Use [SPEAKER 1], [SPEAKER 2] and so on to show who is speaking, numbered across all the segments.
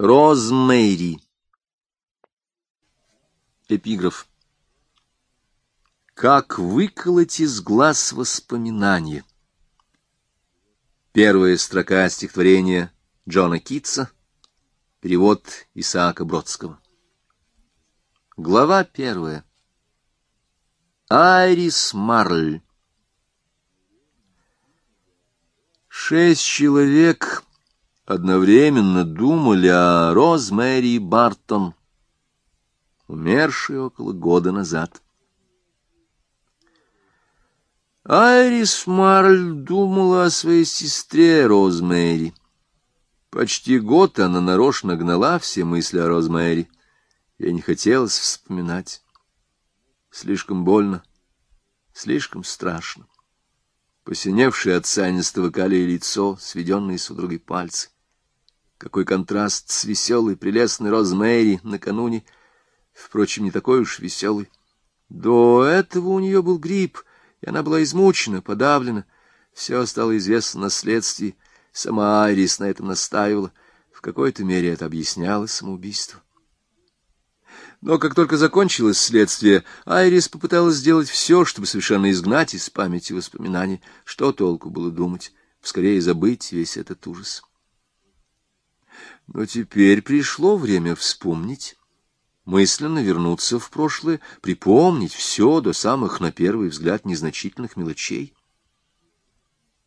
[SPEAKER 1] Розмэри. Эпиграф. Как выколоть из глаз воспоминания? Первая строка стихотворения Джона Китса. Перевод Исаака Бродского. Глава первая. Айрис Марль. Шесть человек одновременно думали о Розмэри Бартон, умершей около года назад. Айрис Марль думала о своей сестре Розмэри. Почти год она нарочно гнала все мысли о Розмэри. Ей не хотелось вспоминать. Слишком больно, слишком страшно. Посиневшее от санистого калия лицо, сведенные судорогой пальцы. Какой контраст с веселой, прелестной Розмэри накануне, впрочем, не такой уж веселый. До этого у нее был грипп, и она была измучена, подавлена. Все стало известно на следствии. Сама Айрис на этом настаивала. В какой-то мере это объясняло самоубийство. Но как только закончилось следствие, Айрис попыталась сделать все, чтобы совершенно изгнать из памяти воспоминаний. Что толку было думать? Скорее забыть весь этот ужас. Но теперь пришло время вспомнить, мысленно вернуться в прошлое, припомнить все до самых, на первый взгляд, незначительных мелочей.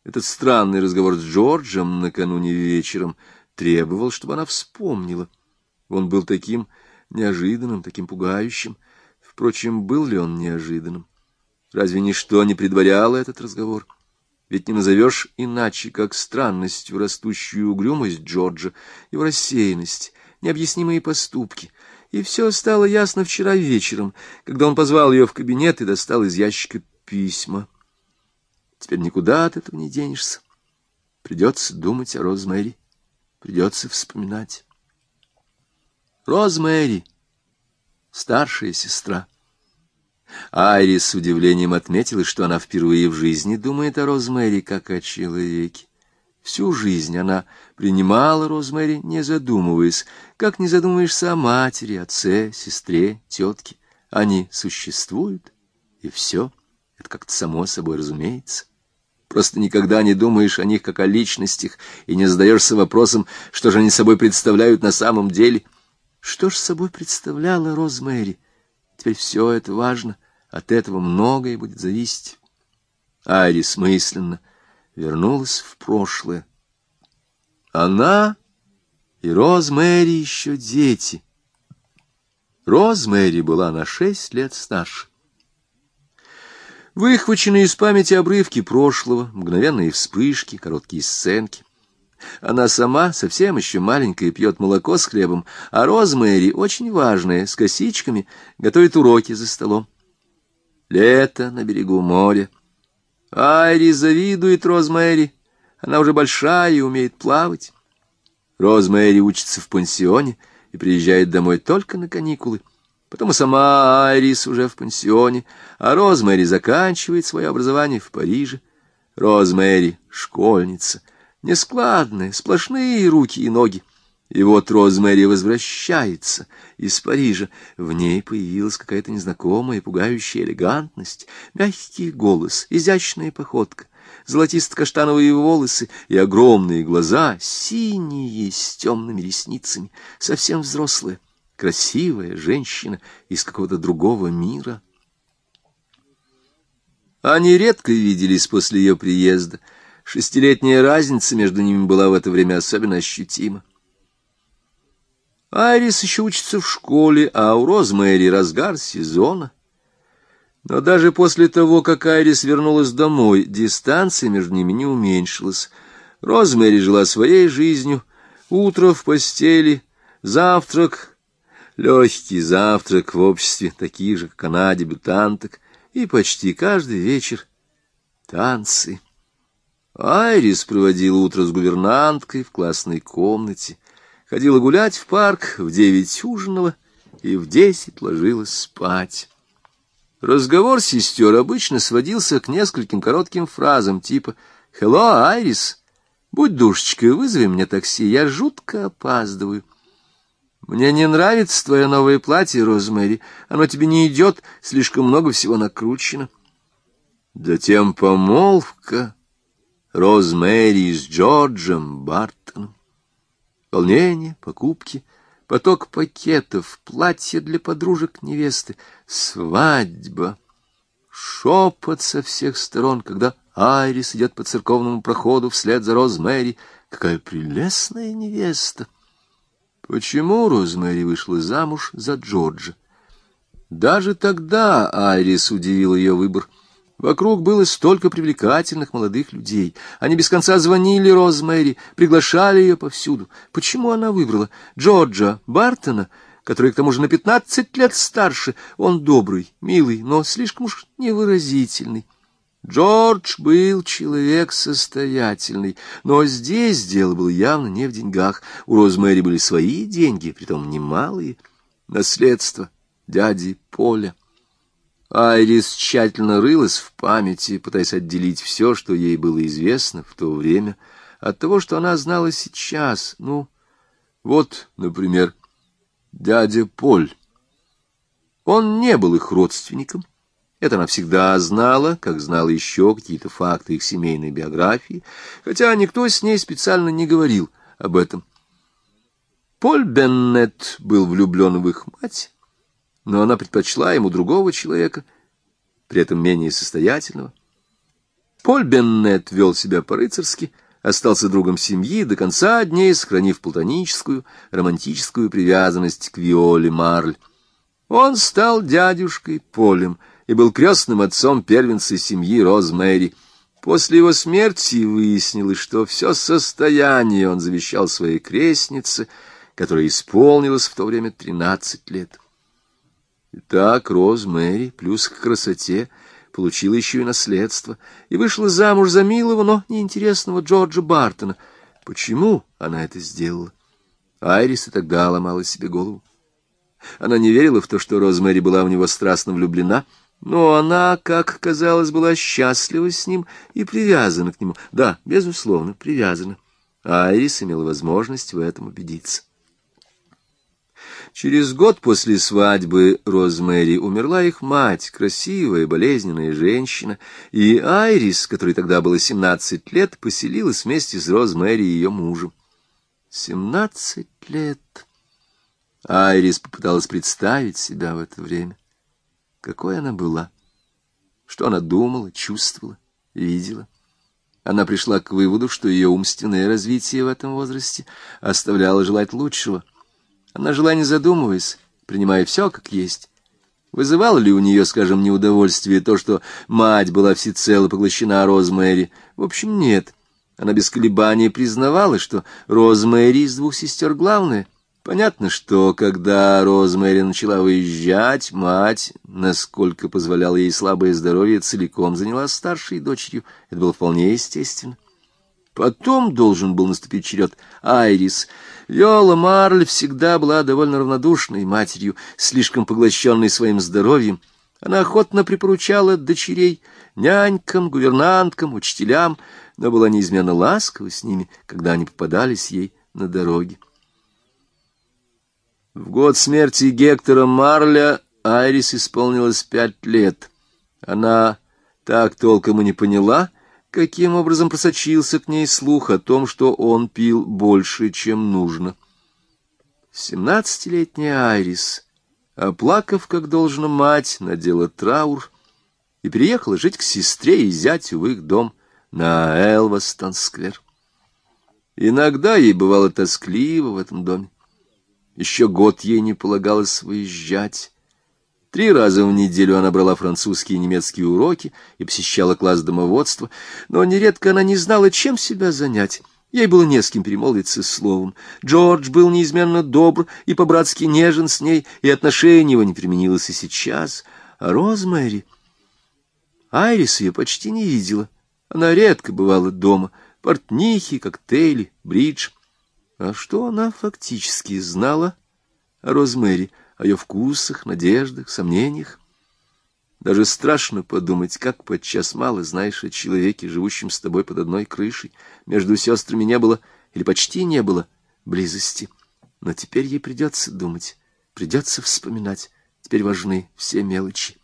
[SPEAKER 1] Этот странный разговор с Джорджем накануне вечером требовал, чтобы она вспомнила. Он был таким неожиданным, таким пугающим. Впрочем, был ли он неожиданным? Разве ничто не предваряло этот разговор? — ведь не назовешь иначе, как странностью растущую угрюмость Джорджа, его рассеянность, необъяснимые поступки. И все стало ясно вчера вечером, когда он позвал ее в кабинет и достал из ящика письма. Теперь никуда от этого не денешься. Придется думать о Розмэри, придется вспоминать. Розмэри, старшая сестра. Айрис с удивлением отметила, что она впервые в жизни думает о Розмэри как о человеке. Всю жизнь она принимала Розмэри, не задумываясь, как не задумываешься о матери, отце, сестре, тетке. Они существуют, и все. Это как-то само собой разумеется. Просто никогда не думаешь о них как о личностях и не задаешься вопросом, что же они собой представляют на самом деле. Что ж собой представляла Розмэри? Теперь все это важно. От этого многое будет зависеть. Айрис мысленно вернулась в прошлое. Она и Розмэри еще дети. Розмэри была на шесть лет старше. Выхваченные из памяти обрывки прошлого, мгновенные вспышки, короткие сценки. Она сама, совсем еще маленькая, пьет молоко с хлебом, а Розмэри, очень важная, с косичками, готовит уроки за столом. Лето на берегу моря. Айри завидует Розмэри. Она уже большая и умеет плавать. Розмэри учится в пансионе и приезжает домой только на каникулы. Потом и сама Айрис уже в пансионе, а Розмэри заканчивает свое образование в Париже. Розмэри — школьница, нескладная, сплошные руки и ноги. И вот Розмэри возвращается из Парижа. В ней появилась какая-то незнакомая, пугающая элегантность, мягкий голос, изящная походка, золотисто-каштановые волосы и огромные глаза, синие, с темными ресницами, совсем взрослая, красивая женщина из какого-то другого мира. Они редко виделись после ее приезда. Шестилетняя разница между ними была в это время особенно ощутима. Айрис еще учится в школе, а у Розмэри разгар сезона. Но даже после того, как Айрис вернулась домой, дистанция между ними не уменьшилась. Розмэри жила своей жизнью. Утро в постели, завтрак, легкий завтрак в обществе таких же, как она, дебютанток, и почти каждый вечер танцы. Айрис проводила утро с гувернанткой в классной комнате ходила гулять в парк, в девять ужинала и в десять ложилась спать. Разговор сестер обычно сводился к нескольким коротким фразам типа «Хелло, Айрис, будь душечкой, вызови мне такси, я жутко опаздываю». Мне не нравится твое новое платье, Розмэри. Оно тебе не идет, слишком много всего накручено. Затем помолвка Розмэри с Джорджем Бартоном. Волнение, покупки, поток пакетов, платье для подружек невесты, свадьба, шепот со всех сторон, когда Айрис идет по церковному проходу вслед за Розмэри. Какая прелестная невеста! Почему Розмэри вышла замуж за Джорджа? Даже тогда Айрис удивил ее выбор. Вокруг было столько привлекательных молодых людей. Они без конца звонили Розмэри, приглашали ее повсюду. Почему она выбрала Джорджа Бартона, который к тому же на пятнадцать лет старше? Он добрый, милый, но слишком уж невыразительный. Джордж был человек состоятельный, но здесь дело было явно не в деньгах. У Розмэри были свои деньги, притом немалые, наследство дяди Поля. Айрис тщательно рылась в памяти, пытаясь отделить все, что ей было известно в то время, от того, что она знала сейчас. Ну, вот, например, дядя Поль. Он не был их родственником, это она всегда знала, как знала еще какие-то факты их семейной биографии, хотя никто с ней специально не говорил об этом. Поль Беннет был влюблен в их мать, но она предпочла ему другого человека, при этом менее состоятельного. Поль Беннет вел себя по-рыцарски, остался другом семьи, до конца дней сохранив платоническую, романтическую привязанность к Виоле Марль. Он стал дядюшкой Полем — и был крестным отцом первенца семьи Розмэри. После его смерти выяснилось, что все состояние он завещал своей крестнице, которая исполнилась в то время тринадцать лет. Итак, Розмэри плюс к красоте получила еще и наследство и вышла замуж за милого, но неинтересного Джорджа Бартона. Почему она это сделала? Айрис и тогда ломала себе голову. Она не верила в то, что Розмэри была в него страстно влюблена — но она, как казалось, была счастлива с ним и привязана к нему. Да, безусловно, привязана. Айрис имела возможность в этом убедиться. Через год после свадьбы Розмэри умерла их мать, красивая, болезненная женщина, и Айрис, которой тогда было семнадцать лет, поселилась вместе с Розмэри и ее мужем. Семнадцать лет. Айрис попыталась представить себя в это время. Какой она была? Что она думала, чувствовала, видела? Она пришла к выводу, что ее умственное развитие в этом возрасте оставляло желать лучшего. Она жила не задумываясь, принимая все как есть. Вызывало ли у нее, скажем, неудовольствие то, что мать была всецело поглощена Розмэри? В общем, нет. Она без колебаний признавала, что Розмэри из двух сестер главная, Понятно, что когда Розмэри начала выезжать, мать, насколько позволяло ей слабое здоровье, целиком занялась старшей дочерью. Это было вполне естественно. Потом должен был наступить черед Айрис. Виола Марль всегда была довольно равнодушной матерью, слишком поглощенной своим здоровьем. Она охотно припоручала дочерей нянькам, гувернанткам, учителям, но была неизменно ласкова с ними, когда они попадались ей на дороге. В год смерти Гектора Марля Айрис исполнилось пять лет. Она так толком и не поняла, каким образом просочился к ней слух о том, что он пил больше, чем нужно. Семнадцатилетняя Айрис, оплакав, как должно мать, надела траур и переехала жить к сестре и зятю в их дом на Элвастон-сквер. Иногда ей бывало тоскливо в этом доме. Еще год ей не полагалось выезжать. Три раза в неделю она брала французские и немецкие уроки и посещала класс домоводства, но нередко она не знала, чем себя занять. Ей было не с кем перемолвиться словом. Джордж был неизменно добр и по-братски нежен с ней, и отношение его не применилось и сейчас. А Розмэри... Айрис ее почти не видела. Она редко бывала дома. Портнихи, коктейли, бридж — а что она фактически знала о Розмэри, о ее вкусах, надеждах, сомнениях? Даже страшно подумать, как подчас мало знаешь о человеке, живущем с тобой под одной крышей. Между сестрами не было, или почти не было, близости. Но теперь ей придется думать, придется вспоминать. Теперь важны все мелочи.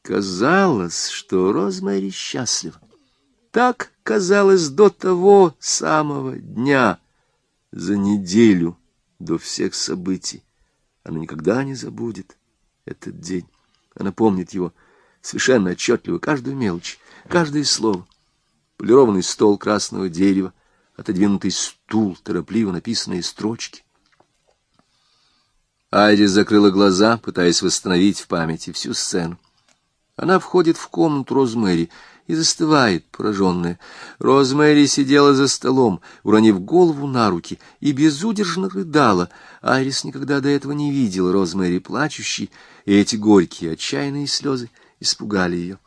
[SPEAKER 1] Казалось, что Розмари счастлива. Так казалось до того самого дня, за неделю до всех событий. Она никогда не забудет этот день. Она помнит его совершенно отчетливо, каждую мелочь, каждое слово. Полированный стол красного дерева, отодвинутый стул, торопливо написанные строчки. Айрис закрыла глаза, пытаясь восстановить в памяти всю сцену. Она входит в комнату Розмэри и застывает, пораженная. Розмэри сидела за столом, уронив голову на руки, и безудержно рыдала. Айрис никогда до этого не видела Розмэри плачущей, и эти горькие, отчаянные слезы испугали ее.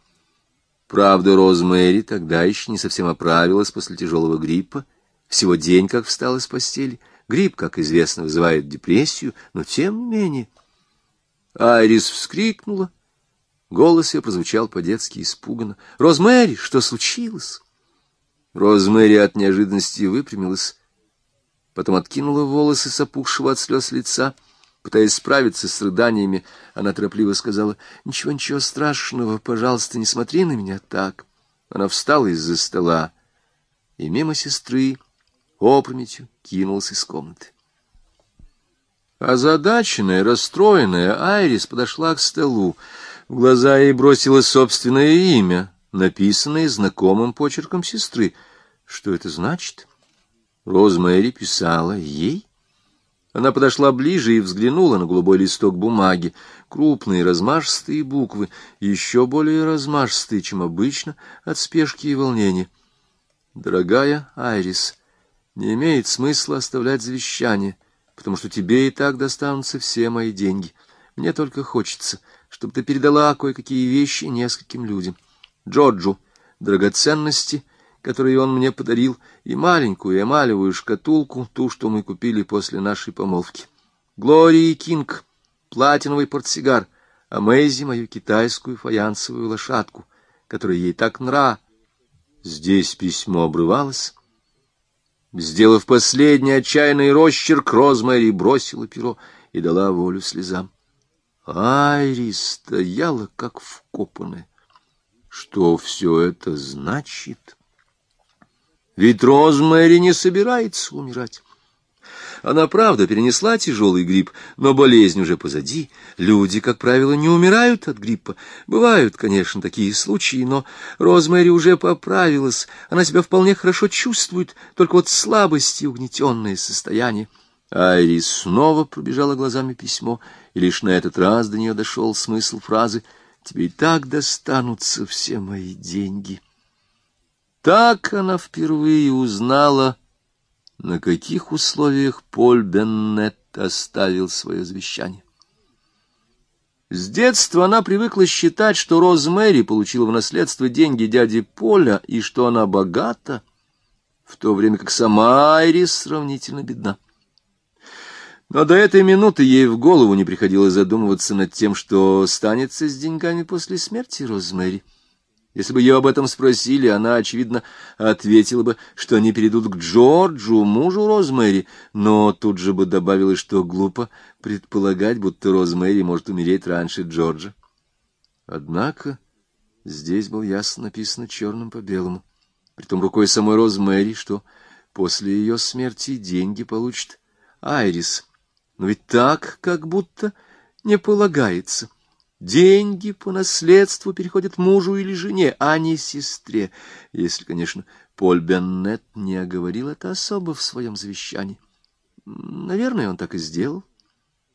[SPEAKER 1] Правда, Розмэри тогда еще не совсем оправилась после тяжелого гриппа, всего день как встала с постели. Грипп, как известно, вызывает депрессию, но тем не менее... Айрис вскрикнула, — Голос ее прозвучал по-детски испуганно. «Розмэри, что случилось?» Розмэри от неожиданности выпрямилась, потом откинула волосы с опухшего от слез лица. Пытаясь справиться с рыданиями, она торопливо сказала, «Ничего, ничего страшного, пожалуйста, не смотри на меня так». Она встала из-за стола и мимо сестры опрометью кинулась из комнаты. Озадаченная, расстроенная, Айрис подошла к столу. В глаза ей бросилось собственное имя, написанное знакомым почерком сестры. Что это значит? Розмэри писала ей? Она подошла ближе и взглянула на голубой листок бумаги. Крупные размашистые буквы, еще более размашистые, чем обычно, от спешки и волнения. «Дорогая Айрис, не имеет смысла оставлять завещание, потому что тебе и так достанутся все мои деньги. Мне только хочется, чтобы ты передала кое-какие вещи нескольким людям. Джорджу драгоценности, которые он мне подарил, и маленькую эмалевую шкатулку, ту, что мы купили после нашей помолвки. Глории Кинг, платиновый портсигар, а Мэйзи мою китайскую фаянсовую лошадку, которая ей так нра. Здесь письмо обрывалось. Сделав последний отчаянный росчерк, Розмэри бросила перо и дала волю слезам. Айрис стояла как вкопанная. Что все это значит? Ведь Розмэри не собирается умирать. Она, правда, перенесла тяжелый грипп, но болезнь уже позади. Люди, как правило, не умирают от гриппа. Бывают, конечно, такие случаи, но Розмэри уже поправилась. Она себя вполне хорошо чувствует, только вот слабость и угнетенное состояние. Айрис снова пробежала глазами письмо, и лишь на этот раз до нее дошел смысл фразы «Тебе и так достанутся все мои деньги». Так она впервые узнала, на каких условиях Поль Беннет оставил свое завещание. С детства она привыкла считать, что Розмэри получила в наследство деньги дяди Поля и что она богата, в то время как сама Айрис сравнительно бедна. Но до этой минуты ей в голову не приходилось задумываться над тем, что станется с деньгами после смерти Розмэри. Если бы ее об этом спросили, она, очевидно, ответила бы, что они перейдут к Джорджу, мужу Розмэри, но тут же бы добавила, что глупо предполагать, будто Розмэри может умереть раньше Джорджа. Однако здесь был ясно написано черным по белому, притом рукой самой Розмэри, что после ее смерти деньги получит Айрис — но ведь так, как будто не полагается. Деньги по наследству переходят мужу или жене, а не сестре, если, конечно, Поль Беннет не оговорил это особо в своем завещании. Наверное, он так и сделал.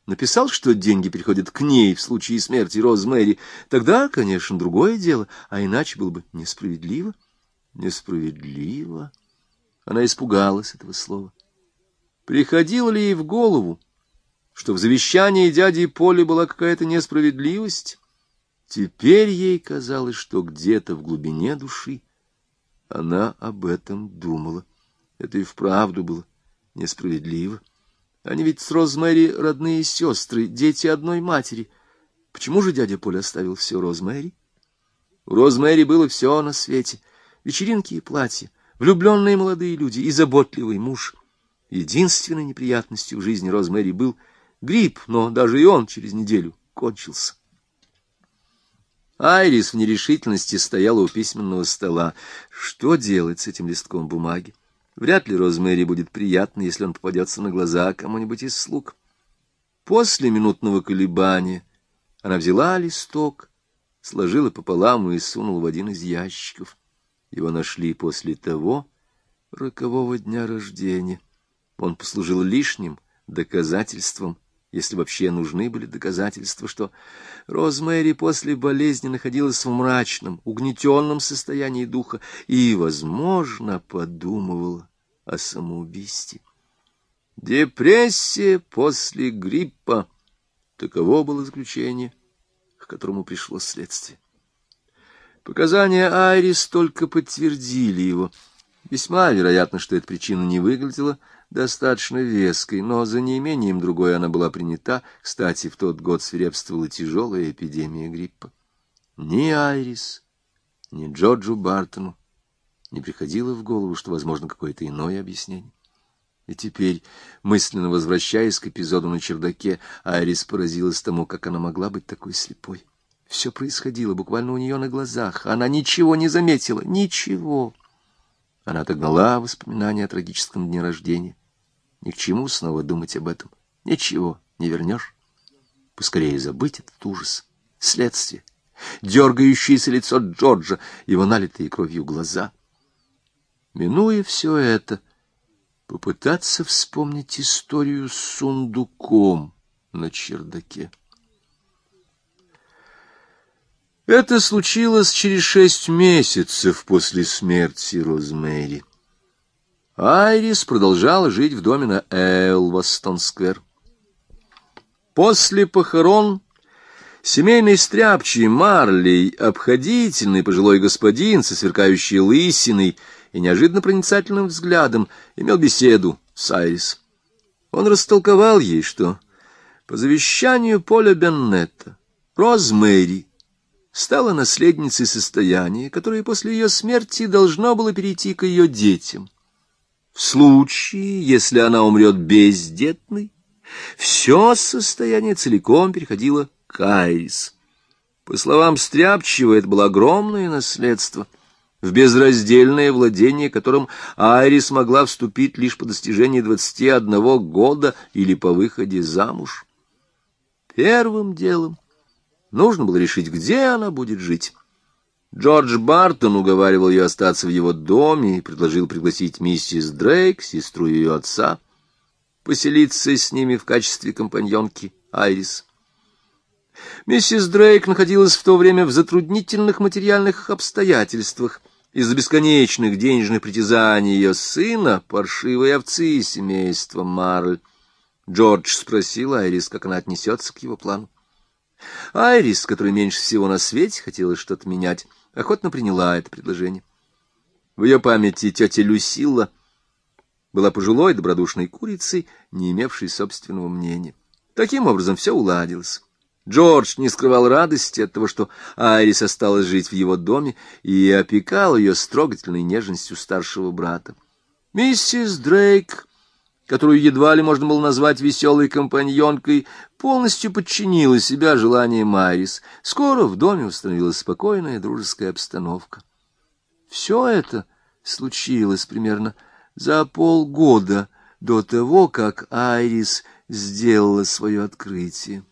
[SPEAKER 1] Написал, что деньги переходят к ней в случае смерти Розмэри. Тогда, конечно, другое дело, а иначе было бы несправедливо. Несправедливо. Она испугалась этого слова. Приходило ли ей в голову, что в завещании дяди Поли была какая-то несправедливость. Теперь ей казалось, что где-то в глубине души она об этом думала. Это и вправду было несправедливо. Они ведь с Розмэри родные сестры, дети одной матери. Почему же дядя Поль оставил все Розмэри? У Розмэри было все на свете. Вечеринки и платья, влюбленные молодые люди и заботливый муж. Единственной неприятностью в жизни Розмэри был грипп, но даже и он через неделю кончился. Айрис в нерешительности стояла у письменного стола. Что делать с этим листком бумаги? Вряд ли Розмэри будет приятно, если он попадется на глаза кому-нибудь из слуг. После минутного колебания она взяла листок, сложила пополам и сунула в один из ящиков. Его нашли после того рокового дня рождения. Он послужил лишним доказательством если вообще нужны были доказательства, что Розмэри после болезни находилась в мрачном, угнетенном состоянии духа и, возможно, подумывала о самоубийстве. Депрессия после гриппа — таково было заключение, к которому пришло следствие. Показания Айрис только подтвердили его. Весьма вероятно, что эта причина не выглядела достаточно веской, но за неимением другой она была принята. Кстати, в тот год свирепствовала тяжелая эпидемия гриппа. Ни Айрис, ни Джорджу Бартону не приходило в голову, что возможно какое-то иное объяснение. И теперь, мысленно возвращаясь к эпизоду на чердаке, Айрис поразилась тому, как она могла быть такой слепой. Все происходило буквально у нее на глазах. Она ничего не заметила. Ничего. Она отогнала воспоминания о трагическом дне рождения. Ни к чему снова думать об этом. Ничего не вернешь. Поскорее забыть этот ужас. Следствие. Дергающееся лицо Джорджа, его налитые кровью глаза. Минуя все это, попытаться вспомнить историю с сундуком на чердаке. Это случилось через шесть месяцев после смерти Розмэри. Айрис продолжала жить в доме на Элвастон-сквер. После похорон семейный стряпчий Марлей, обходительный пожилой господин со сверкающей лысиной и неожиданно проницательным взглядом, имел беседу с Айрис. Он растолковал ей, что по завещанию Поля Беннета Розмэри стала наследницей состояния, которое после ее смерти должно было перейти к ее детям. В случае, если она умрет бездетной, все состояние целиком переходило к Айрис. По словам Стряпчего, это было огромное наследство, в безраздельное владение которым Айрис могла вступить лишь по достижении двадцати одного года или по выходе замуж. Первым делом — Нужно было решить, где она будет жить. Джордж Бартон уговаривал ее остаться в его доме и предложил пригласить миссис Дрейк, сестру ее отца, поселиться с ними в качестве компаньонки Айрис. Миссис Дрейк находилась в то время в затруднительных материальных обстоятельствах из-за бесконечных денежных притязаний ее сына, паршивой овцы семейства Марль. Джордж спросил Айрис, как она отнесется к его плану. Айрис, которой меньше всего на свете хотелось что-то менять, охотно приняла это предложение. В ее памяти тетя Люсилла была пожилой добродушной курицей, не имевшей собственного мнения. Таким образом все уладилось. Джордж не скрывал радости от того, что Айрис осталась жить в его доме, и опекал ее с трогательной нежностью старшего брата. Миссис Дрейк которую едва ли можно было назвать веселой компаньонкой, полностью подчинила себя желаниям Марис. Скоро в доме установилась спокойная дружеская обстановка. Все это случилось примерно за полгода до того, как Айрис сделала свое открытие.